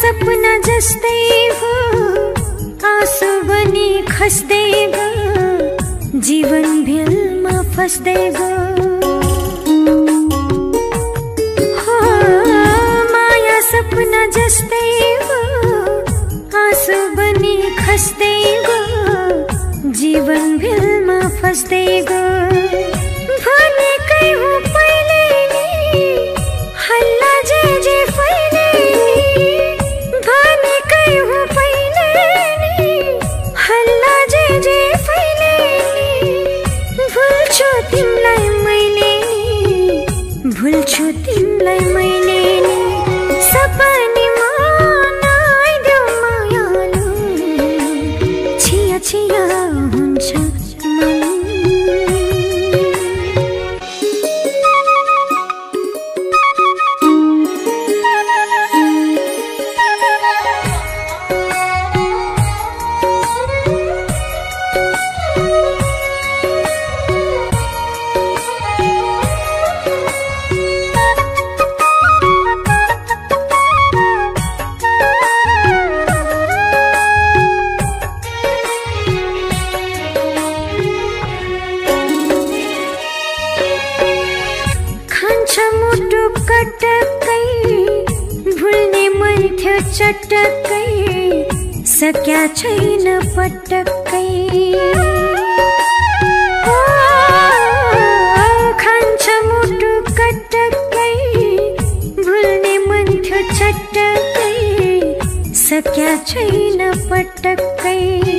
सपना जस्तै हो आँसु बनि खस्दै गयो जीवन भेलमा फस्दै गयो। हो माया सपना जस्तै हो आँसु बनि खस्दै गो जीवन भेलमा फस्दै गयो। मुटु कटकै भुल्ने मन थियो चटकै सक्या छैन पटक्कै ओ, खान्छ मुटु कटकै भुल्ने मन थियो चटकै सक्या छैन पटक्कै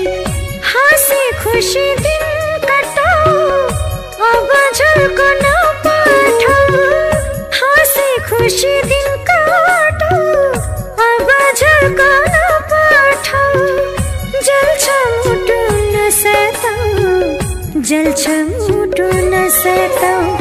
जल छूट न सकूँ।